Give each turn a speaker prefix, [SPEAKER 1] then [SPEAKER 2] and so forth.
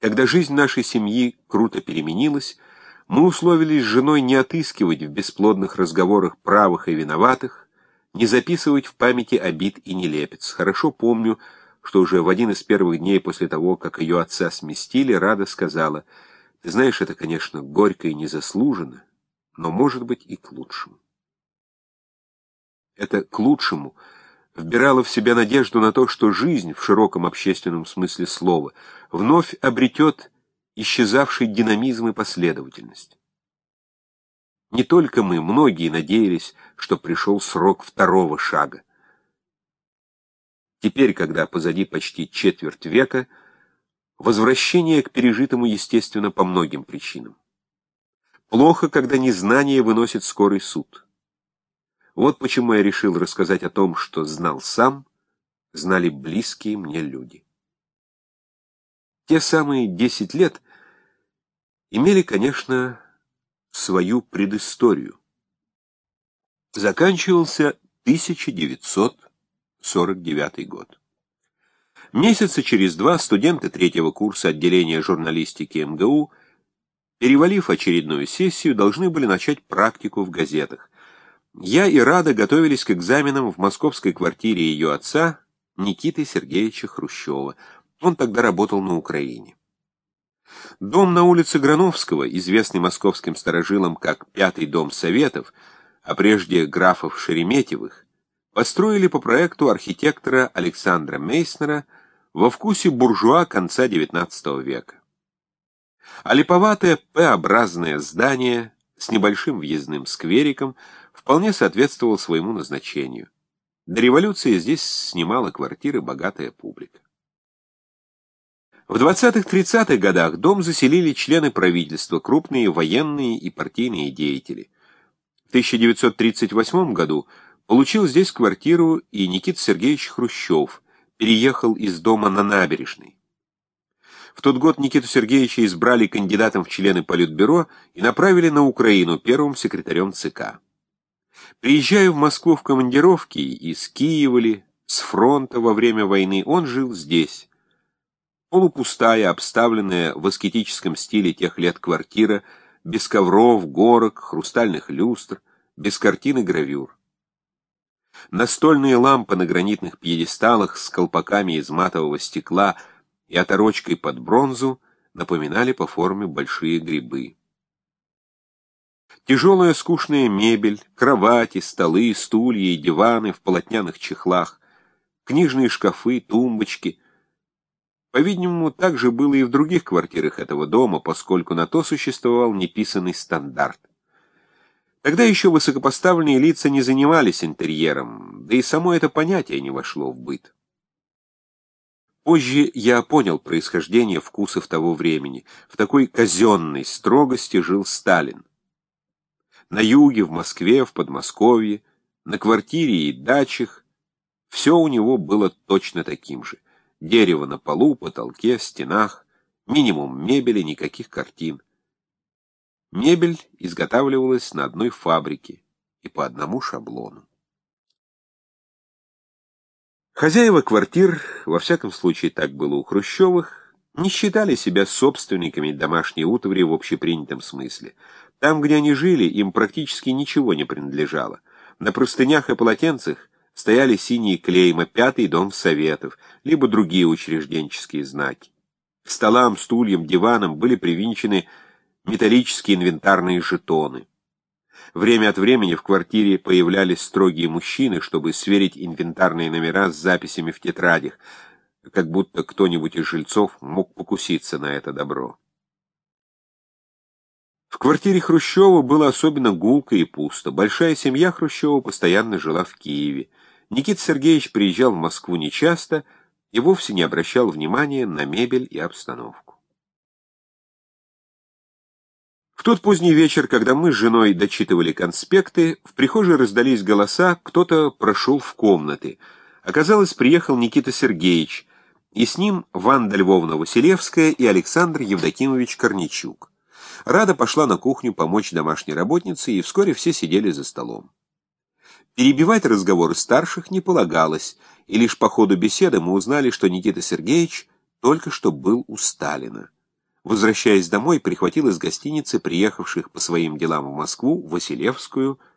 [SPEAKER 1] Когда жизнь нашей семьи круто переменилась, мы условились с женой не отыскивать в бесплодных разговорах правых и виноватых, не записывать в памяти обид и нелепец. Хорошо помню, что уже в один из первых дней после того, как ее отца сместили, Рада сказала, «Ты знаешь, это, конечно, горько и незаслуженно, но, может быть, и к лучшему». Это «к лучшему» вбирало в себя надежду на то, что жизнь, в широком общественном смысле слова, вновь обретет исчезавший динамизм и последовательность. Не только мы, многие надеялись, что пришел срок второго шага. Теперь, когда позади почти четверть века, возвращение к пережитому естественно по многим причинам. Плохо, когда незнание выносит скорый суд. Вот почему я решил рассказать о том, что знал сам, знали близкие мне люди. Те самые десять лет имели, конечно, свою предысторию. Заканчивался 1900 49 год. Месяца через два студенты третьего курса отделения журналистики МГУ, перевалив очередную сессию, должны были начать практику в газетах. Я и Рада готовились к экзаменам в московской квартире ее отца, Никиты Сергеевича Хрущева. Он тогда работал на Украине. Дом на улице Грановского, известный московским старожилам как «Пятый дом Советов», а прежде графов Шереметьевых, построили по проекту архитектора Александра Мейснера во вкусе буржуа конца XIX века. А липоватое П-образное здание с небольшим въездным сквериком вполне соответствовало своему назначению. До революции здесь снимала квартиры богатая публика. В 20-30-х годах дом заселили члены правительства, крупные военные и партийные деятели. В 1938 году Получил здесь квартиру и Никита Сергеевич Хрущев, переехал из дома на набережной. В тот год Никиту Сергеевича избрали кандидатом в члены Политбюро и направили на Украину первым секретарем ЦК. Приезжая в Москву в командировки из Киева ли, с фронта во время войны, он жил здесь. Полупустая, обставленная в аскетическом стиле тех лет квартира, без ковров, горок, хрустальных люстр, без картин и гравюр. Настольные лампы на гранитных пьедесталах с колпаками из матового стекла и оторочкой под бронзу напоминали по форме большие грибы. Тяжелая скучная мебель, кровати, столы, стулья и диваны в полотняных чехлах, книжные шкафы, тумбочки. По-видимому, так же было и в других квартирах этого дома, поскольку на то существовал неписанный стандарт. Тогда еще высокопоставленные лица не занимались интерьером, да и само это понятие не вошло в быт. Позже я понял происхождение вкусов того времени. В такой казенной строгости жил Сталин. На юге, в Москве, в Подмосковье, на квартире и дачах все у него было точно таким же. Дерево на полу, потолке, стенах, минимум мебели, никаких картин. Мебель изготавливалась на одной фабрике и по одному шаблону. Хозяева квартир, во всяком случае так было у Хрущевых, не считали себя собственниками домашней утвари в общепринятом смысле. Там, где они жили, им практически ничего не принадлежало. На простынях и полотенцах стояли синие клейма «Пятый дом Советов», либо другие учрежденческие знаки. К столам, стульям, диванам были привинчены металлические инвентарные жетоны. Время от времени в квартире появлялись строгие мужчины, чтобы сверить инвентарные номера с записями в тетрадях, как будто кто-нибудь из жильцов мог покуситься на это добро. В квартире Хрущева было особенно гулко и пусто. Большая семья Хрущева постоянно жила в Киеве. Никита Сергеевич приезжал в Москву нечасто и вовсе не обращал внимания на мебель и обстановку. Тот поздний вечер, когда мы с женой дочитывали конспекты, в прихожей раздались голоса, кто-то прошел в комнаты. Оказалось, приехал Никита Сергеевич, и с ним Ванда Львовна Василевская и Александр Евдокимович Корничук. Рада пошла на кухню помочь домашней работнице, и вскоре все сидели за столом. Перебивать разговоры старших не полагалось, и лишь по ходу беседы мы узнали, что Никита Сергеевич только что был у Сталина. Возвращаясь домой, прихватил из гостиницы приехавших по своим делам в Москву Василевскую,